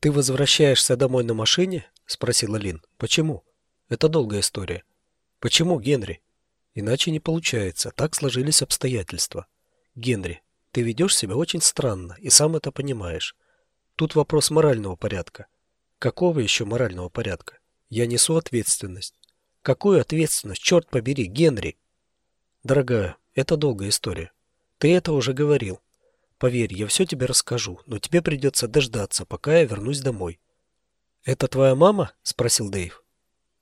«Ты возвращаешься домой на машине?» – спросила Лин. «Почему?» «Это долгая история». «Почему, Генри?» «Иначе не получается. Так сложились обстоятельства». «Генри, ты ведешь себя очень странно и сам это понимаешь. Тут вопрос морального порядка». «Какого еще морального порядка?» «Я несу ответственность». «Какую ответственность? Черт побери, Генри!» «Дорогая, это долгая история. Ты это уже говорил. Поверь, я все тебе расскажу, но тебе придется дождаться, пока я вернусь домой. «Это твоя мама?» – спросил Дэйв.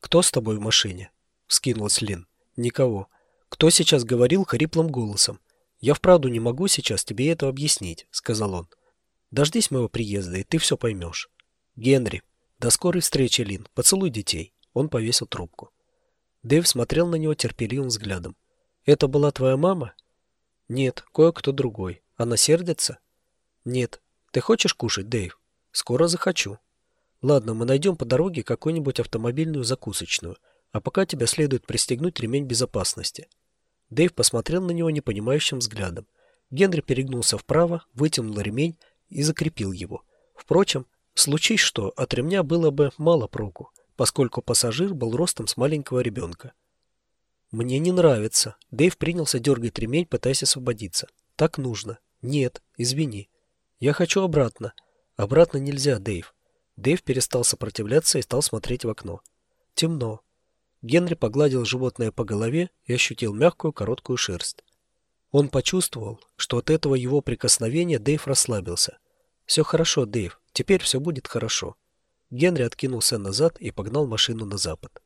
«Кто с тобой в машине?» – скинулась Лин. «Никого. Кто сейчас говорил хриплым голосом? Я вправду не могу сейчас тебе это объяснить», – сказал он. «Дождись моего приезда, и ты все поймешь». «Генри, до скорой встречи, Лин. Поцелуй детей». Он повесил трубку. Дэйв смотрел на него терпеливым взглядом. «Это была твоя мама?» «Нет, кое-кто другой. Она сердится? Нет. Ты хочешь кушать, Дэйв? Скоро захочу. Ладно, мы найдем по дороге какую-нибудь автомобильную закусочную, а пока тебя следует пристегнуть ремень безопасности. Дэйв посмотрел на него непонимающим взглядом. Генри перегнулся вправо, вытянул ремень и закрепил его. Впрочем, случись что, от ремня было бы мало проку, поскольку пассажир был ростом с маленького ребенка. «Мне не нравится». Дэйв принялся дергать ремень, пытаясь освободиться. «Так нужно. «Нет, извини. Я хочу обратно». «Обратно нельзя, Дэйв». Дэйв перестал сопротивляться и стал смотреть в окно. «Темно». Генри погладил животное по голове и ощутил мягкую короткую шерсть. Он почувствовал, что от этого его прикосновения Дэйв расслабился. «Все хорошо, Дэйв. Теперь все будет хорошо». Генри откинулся назад и погнал машину на запад.